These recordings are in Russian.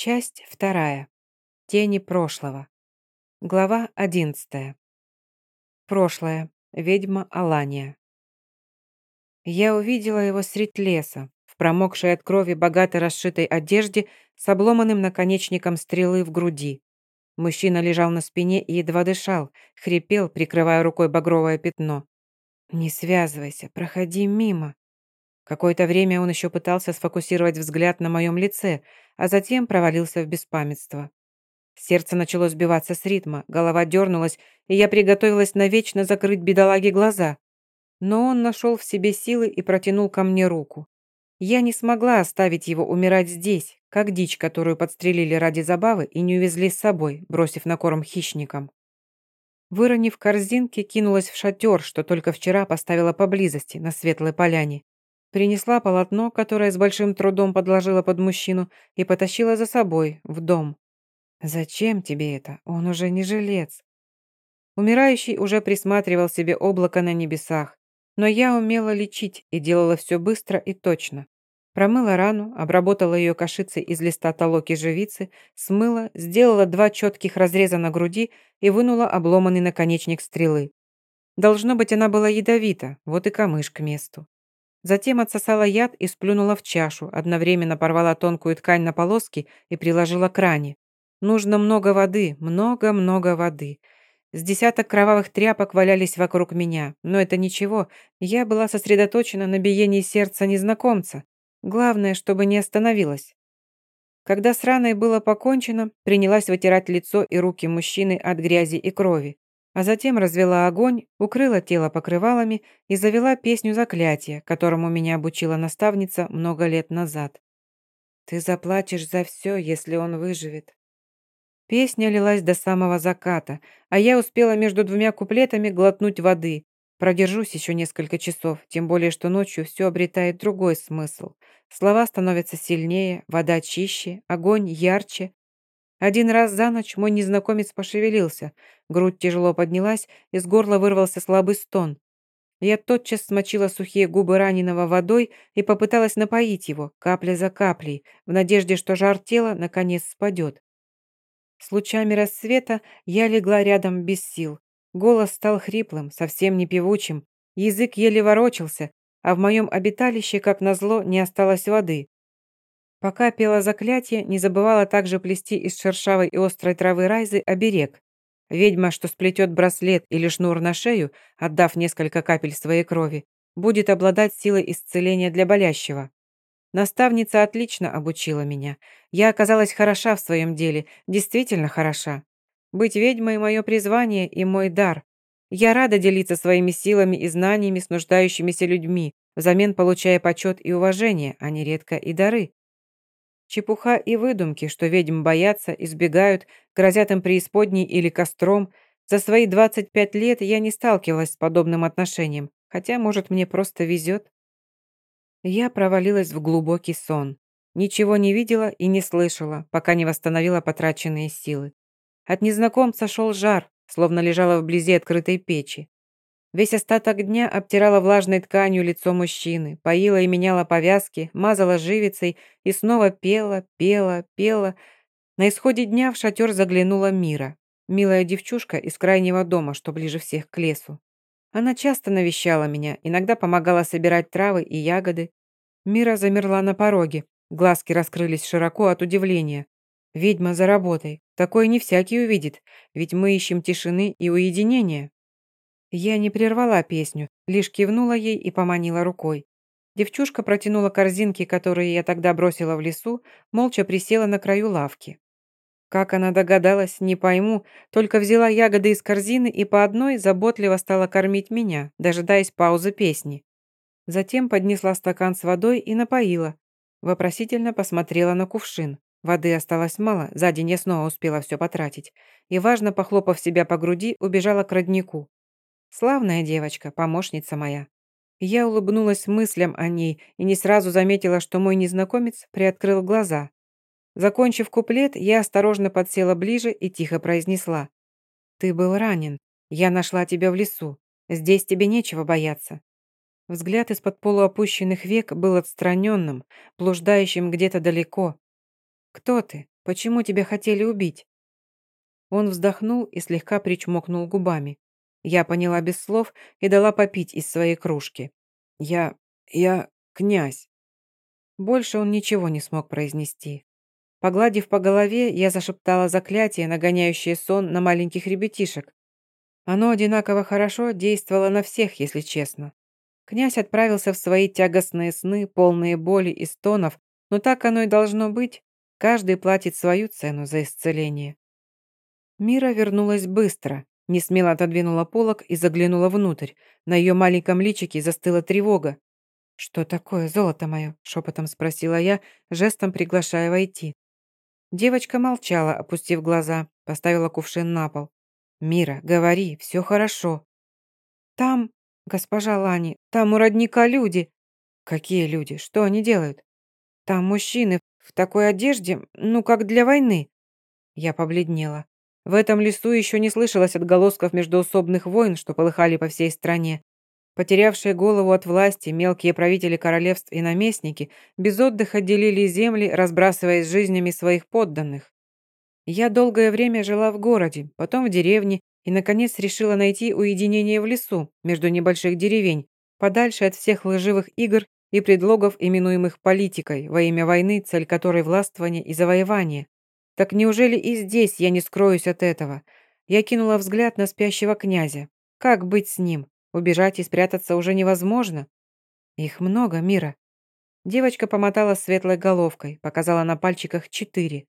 Часть вторая. Тени прошлого. Глава одиннадцатая. Прошлое. Ведьма Алания. Я увидела его средь леса, в промокшей от крови богато расшитой одежде с обломанным наконечником стрелы в груди. Мужчина лежал на спине и едва дышал, хрипел, прикрывая рукой багровое пятно. «Не связывайся, проходи мимо», Какое-то время он еще пытался сфокусировать взгляд на моем лице, а затем провалился в беспамятство. Сердце начало сбиваться с ритма, голова дернулась, и я приготовилась навечно закрыть бедолаге глаза. Но он нашел в себе силы и протянул ко мне руку. Я не смогла оставить его умирать здесь, как дичь, которую подстрелили ради забавы и не увезли с собой, бросив на корм хищникам. Выронив корзинки, кинулась в шатер, что только вчера поставила поблизости, на светлой поляне. Принесла полотно, которое с большим трудом подложила под мужчину, и потащила за собой, в дом. «Зачем тебе это? Он уже не жилец». Умирающий уже присматривал себе облако на небесах, но я умела лечить и делала все быстро и точно. Промыла рану, обработала ее кашицей из листа толоки живицы, смыла, сделала два четких разреза на груди и вынула обломанный наконечник стрелы. Должно быть, она была ядовита, вот и камыш к месту. Затем отсосала яд и сплюнула в чашу, одновременно порвала тонкую ткань на полоски и приложила к ране. Нужно много воды, много-много воды. С десяток кровавых тряпок валялись вокруг меня, но это ничего, я была сосредоточена на биении сердца незнакомца. Главное, чтобы не остановилась. Когда с раной было покончено, принялась вытирать лицо и руки мужчины от грязи и крови а затем развела огонь, укрыла тело покрывалами и завела песню заклятия, которому меня обучила наставница много лет назад. «Ты заплатишь за все, если он выживет». Песня лилась до самого заката, а я успела между двумя куплетами глотнуть воды. Продержусь еще несколько часов, тем более, что ночью все обретает другой смысл. Слова становятся сильнее, вода чище, огонь ярче, один раз за ночь мой незнакомец пошевелился, грудь тяжело поднялась, из горла вырвался слабый стон. Я тотчас смочила сухие губы раненого водой и попыталась напоить его, капля за каплей, в надежде, что жар тела наконец спадет. С лучами рассвета я легла рядом без сил. Голос стал хриплым, совсем не певучим, язык еле ворочался, а в моем обиталище, как назло, не осталось воды. Пока пела заклятие, не забывала также плести из шершавой и острой травы райзы оберег. Ведьма, что сплетет браслет или шнур на шею, отдав несколько капель своей крови, будет обладать силой исцеления для болящего. Наставница отлично обучила меня. Я оказалась хороша в своем деле, действительно хороша. Быть ведьмой – мое призвание и мой дар. Я рада делиться своими силами и знаниями с нуждающимися людьми, взамен получая почет и уважение, а нередко и дары. Чепуха и выдумки, что ведьм боятся, избегают, грозят им преисподней или костром. За свои 25 лет я не сталкивалась с подобным отношением, хотя, может, мне просто везет. Я провалилась в глубокий сон. Ничего не видела и не слышала, пока не восстановила потраченные силы. От незнакомца шел жар, словно лежала вблизи открытой печи. Весь остаток дня обтирала влажной тканью лицо мужчины, поила и меняла повязки, мазала живицей и снова пела, пела, пела. На исходе дня в шатер заглянула Мира, милая девчушка из крайнего дома, что ближе всех к лесу. Она часто навещала меня, иногда помогала собирать травы и ягоды. Мира замерла на пороге, глазки раскрылись широко от удивления. «Ведьма за работой. Такое не всякий увидит, ведь мы ищем тишины и уединения». Я не прервала песню, лишь кивнула ей и поманила рукой. Девчушка протянула корзинки, которые я тогда бросила в лесу, молча присела на краю лавки. Как она догадалась, не пойму, только взяла ягоды из корзины и по одной заботливо стала кормить меня, дожидаясь паузы песни. Затем поднесла стакан с водой и напоила. Вопросительно посмотрела на кувшин. Воды осталось мало, за день я снова успела все потратить. И, важно похлопав себя по груди, убежала к роднику. Славная девочка, помощница моя. Я улыбнулась мыслям о ней и не сразу заметила, что мой незнакомец приоткрыл глаза. Закончив куплет, я осторожно подсела ближе и тихо произнесла. «Ты был ранен. Я нашла тебя в лесу. Здесь тебе нечего бояться». Взгляд из-под полуопущенных век был отстраненным, блуждающим где-то далеко. «Кто ты? Почему тебя хотели убить?» Он вздохнул и слегка причмокнул губами. Я поняла без слов и дала попить из своей кружки. «Я... я... князь». Больше он ничего не смог произнести. Погладив по голове, я зашептала заклятие, нагоняющее сон на маленьких ребятишек. Оно одинаково хорошо действовало на всех, если честно. Князь отправился в свои тягостные сны, полные боли и стонов, но так оно и должно быть. Каждый платит свою цену за исцеление. Мира вернулась быстро, не смело отодвинула полок и заглянула внутрь. На ее маленьком личике застыла тревога. «Что такое, золото мое?» – шепотом спросила я, жестом приглашая войти. Девочка молчала, опустив глаза, поставила кувшин на пол. «Мира, говори, все хорошо». «Там, госпожа Лани, там у родника люди». «Какие люди? Что они делают?» «Там мужчины в такой одежде, ну, как для войны». Я побледнела. В этом лесу еще не слышалось отголосков междоусобных войн, что полыхали по всей стране. Потерявшие голову от власти, мелкие правители королевств и наместники без отдыха делили земли, разбрасываясь жизнями своих подданных. Я долгое время жила в городе, потом в деревне и, наконец, решила найти уединение в лесу, между небольших деревень, подальше от всех лживых игр и предлогов, именуемых политикой, во имя войны, цель которой властвование и завоевание. Так неужели и здесь я не скроюсь от этого? Я кинула взгляд на спящего князя. Как быть с ним? Убежать и спрятаться уже невозможно. Их много, Мира. Девочка помотала светлой головкой, показала на пальчиках четыре.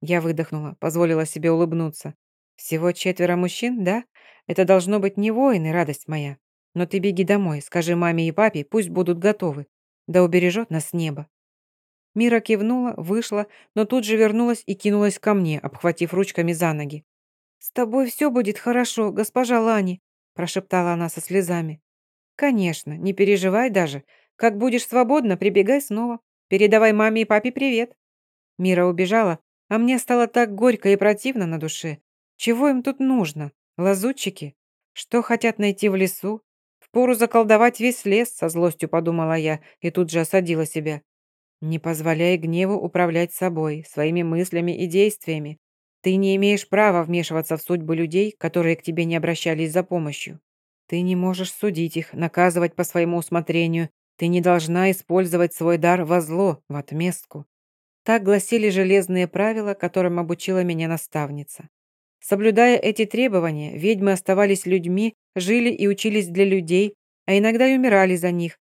Я выдохнула, позволила себе улыбнуться. Всего четверо мужчин, да? Это должно быть не воины, радость моя. Но ты беги домой, скажи маме и папе, пусть будут готовы. Да убережет нас небо. Мира кивнула, вышла, но тут же вернулась и кинулась ко мне, обхватив ручками за ноги. «С тобой все будет хорошо, госпожа Лани», прошептала она со слезами. «Конечно, не переживай даже. Как будешь свободна, прибегай снова. Передавай маме и папе привет». Мира убежала, а мне стало так горько и противно на душе. Чего им тут нужно? Лазутчики? Что хотят найти в лесу? Впору заколдовать весь лес, со злостью подумала я и тут же осадила себя. Не позволяй гневу управлять собой, своими мыслями и действиями. Ты не имеешь права вмешиваться в судьбы людей, которые к тебе не обращались за помощью. Ты не можешь судить их, наказывать по своему усмотрению. Ты не должна использовать свой дар во зло, в отместку. Так гласили железные правила, которым обучила меня наставница. Соблюдая эти требования, ведьмы оставались людьми, жили и учились для людей, а иногда и умирали за них,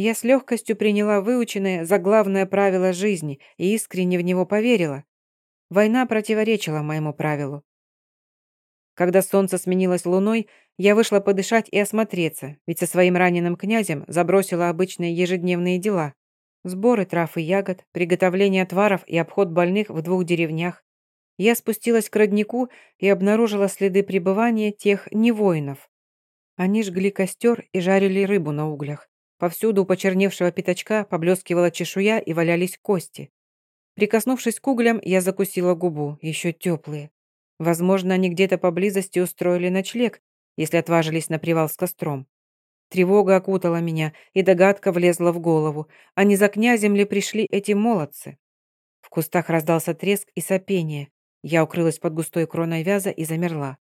я с легкостью приняла выученное заглавное правило жизни и искренне в него поверила. Война противоречила моему правилу. Когда солнце сменилось луной, я вышла подышать и осмотреться, ведь со своим раненым князем забросила обычные ежедневные дела. Сборы трав и ягод, приготовление отваров и обход больных в двух деревнях. Я спустилась к роднику и обнаружила следы пребывания тех невоинов. Они жгли костер и жарили рыбу на углях. Повсюду у почерневшего пятачка поблескивала чешуя и валялись кости. Прикоснувшись к углям, я закусила губу, еще теплые. Возможно, они где-то поблизости устроили ночлег, если отважились на привал с костром. Тревога окутала меня, и догадка влезла в голову. Не за князем ли пришли эти молодцы? В кустах раздался треск и сопение. Я укрылась под густой кроной вяза и замерла.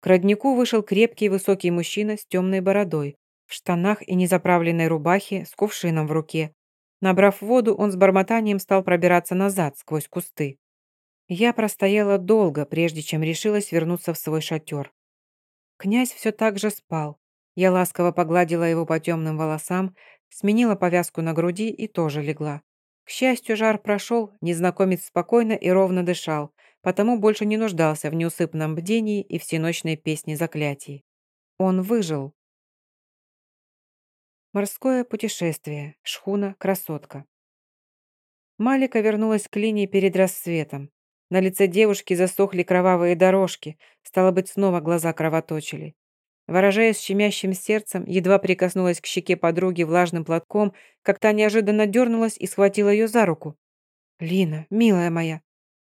К роднику вышел крепкий высокий мужчина с темной бородой в штанах и незаправленной рубахе с кувшином в руке. Набрав воду, он с бормотанием стал пробираться назад, сквозь кусты. Я простояла долго, прежде чем решилась вернуться в свой шатер. Князь все так же спал. Я ласково погладила его по темным волосам, сменила повязку на груди и тоже легла. К счастью, жар прошел, незнакомец спокойно и ровно дышал, потому больше не нуждался в неусыпном бдении и всеночной песне заклятий. Он выжил. Морское путешествие. Шхуна «Красотка». Малика вернулась к линии перед рассветом. На лице девушки засохли кровавые дорожки, стало быть, снова глаза кровоточили. Выражаясь щемящим сердцем, едва прикоснулась к щеке подруги влажным платком, как та неожиданно дернулась и схватила ее за руку. «Лина, милая моя!»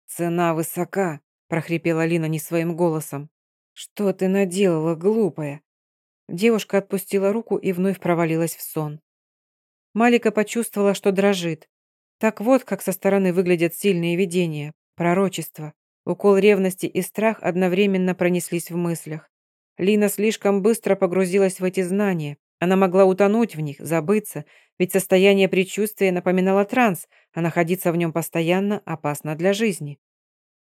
«Цена высока!» – прохрипела Лина не своим голосом. «Что ты наделала, глупая? Девушка отпустила руку и вновь провалилась в сон. Малика почувствовала, что дрожит. Так вот, как со стороны выглядят сильные видения. Пророчество. Укол ревности и страх одновременно пронеслись в мыслях. Лина слишком быстро погрузилась в эти знания. Она могла утонуть в них, забыться, ведь состояние предчувствия напоминало транс, а находиться в нем постоянно опасно для жизни.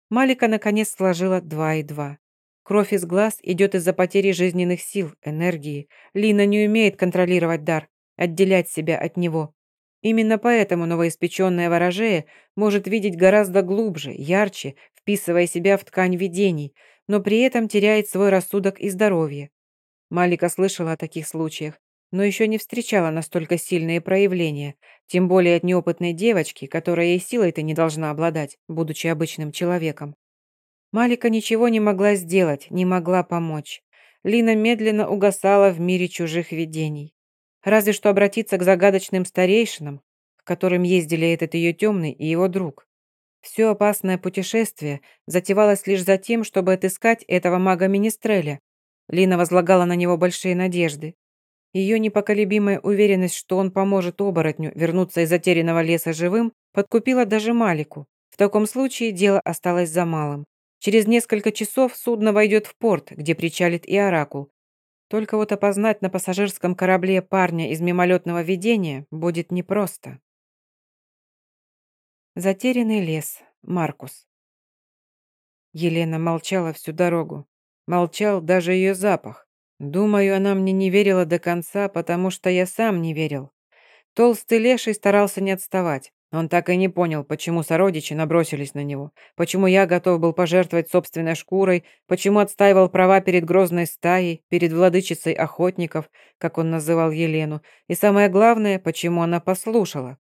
Малика наконец сложила два и два. Кровь из глаз идет из-за потери жизненных сил, энергии. Лина не умеет контролировать дар, отделять себя от него. Именно поэтому новоиспеченная ворожея может видеть гораздо глубже, ярче, вписывая себя в ткань видений, но при этом теряет свой рассудок и здоровье. Малика слышала о таких случаях, но еще не встречала настолько сильные проявления, тем более от неопытной девочки, которая и силой-то не должна обладать, будучи обычным человеком. Малика ничего не могла сделать, не могла помочь. Лина медленно угасала в мире чужих видений. Разве что обратиться к загадочным старейшинам, к которым ездили этот ее темный и его друг. Все опасное путешествие затевалось лишь за тем, чтобы отыскать этого мага Министреля. Лина возлагала на него большие надежды. Ее непоколебимая уверенность, что он поможет оборотню вернуться из затерянного леса живым, подкупила даже Малику. В таком случае дело осталось за малым. Через несколько часов судно войдет в порт, где причалит и Оракул. Только вот опознать на пассажирском корабле парня из мимолетного видения будет непросто. Затерянный лес. Маркус. Елена молчала всю дорогу. Молчал даже ее запах. Думаю, она мне не верила до конца, потому что я сам не верил. Толстый леший старался не отставать. Он так и не понял, почему сородичи набросились на него, почему я готов был пожертвовать собственной шкурой, почему отстаивал права перед грозной стаей, перед владычицей охотников, как он называл Елену, и самое главное, почему она послушала.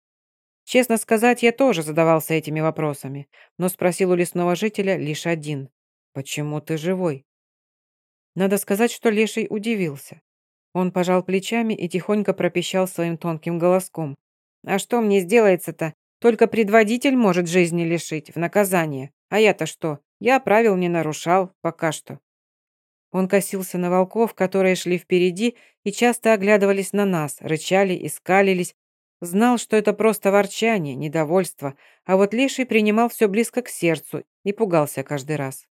Честно сказать, я тоже задавался этими вопросами, но спросил у лесного жителя лишь один. «Почему ты живой?» Надо сказать, что Леший удивился. Он пожал плечами и тихонько пропищал своим тонким голоском. «А что мне сделается-то? Только предводитель может жизни лишить, в наказание. А я-то что? Я правил не нарушал, пока что». Он косился на волков, которые шли впереди и часто оглядывались на нас, рычали и скалились. Знал, что это просто ворчание, недовольство, а вот Леший принимал все близко к сердцу и пугался каждый раз.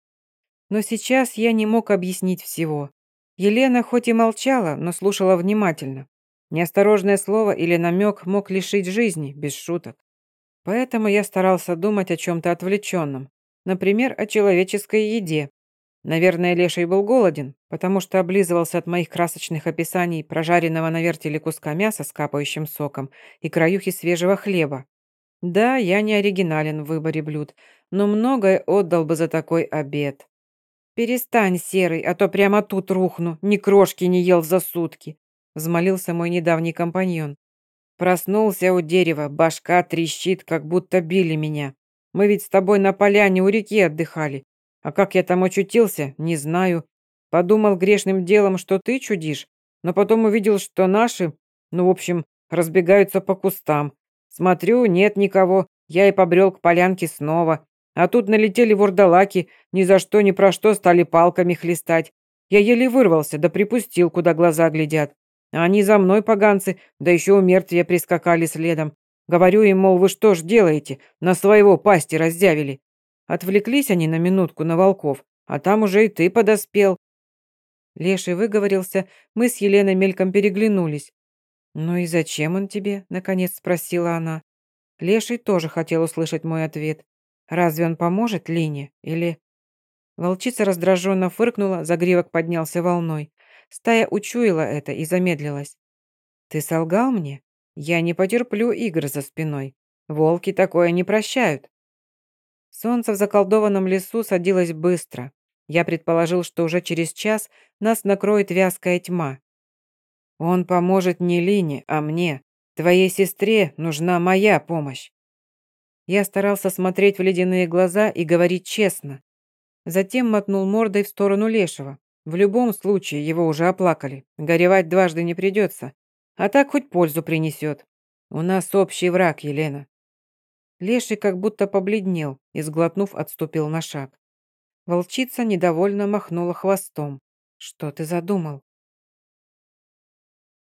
Но сейчас я не мог объяснить всего. Елена хоть и молчала, но слушала внимательно. Неосторожное слово или намек мог лишить жизни, без шуток. Поэтому я старался думать о чем-то отвлеченном. Например, о человеческой еде. Наверное, Леший был голоден, потому что облизывался от моих красочных описаний прожаренного на вертеле куска мяса с капающим соком и краюхи свежего хлеба. Да, я не оригинален в выборе блюд, но многое отдал бы за такой обед. «Перестань, Серый, а то прямо тут рухну, ни крошки не ел за сутки», взмолился мой недавний компаньон. Проснулся у дерева, башка трещит, как будто били меня. Мы ведь с тобой на поляне у реки отдыхали. А как я там очутился, не знаю. Подумал грешным делом, что ты чудишь, но потом увидел, что наши, ну, в общем, разбегаются по кустам. Смотрю, нет никого, я и побрел к полянке снова. А тут налетели вурдалаки, ни за что, ни про что стали палками хлестать. Я еле вырвался, да припустил, куда глаза глядят. Они за мной, поганцы, да еще у прискакали следом. Говорю им, мол, вы что ж делаете? На своего пасти раздявили. Отвлеклись они на минутку на волков, а там уже и ты подоспел. Леший выговорился, мы с Еленой мельком переглянулись. «Ну и зачем он тебе?» – наконец спросила она. Леший тоже хотел услышать мой ответ. Разве он поможет Лине? Или...» Волчица раздраженно фыркнула, загривок поднялся волной. Стая учуяла это и замедлилась. «Ты солгал мне? Я не потерплю игр за спиной. Волки такое не прощают». Солнце в заколдованном лесу садилось быстро. Я предположил, что уже через час нас накроет вязкая тьма. «Он поможет не Лине, а мне. Твоей сестре нужна моя помощь». Я старался смотреть в ледяные глаза и говорить честно. Затем мотнул мордой в сторону Лешего. В любом случае его уже оплакали. Горевать дважды не придется. А так хоть пользу принесет. У нас общий враг, Елена. Леший как будто побледнел и, сглотнув, отступил на шаг. Волчица недовольно махнула хвостом. «Что ты задумал?»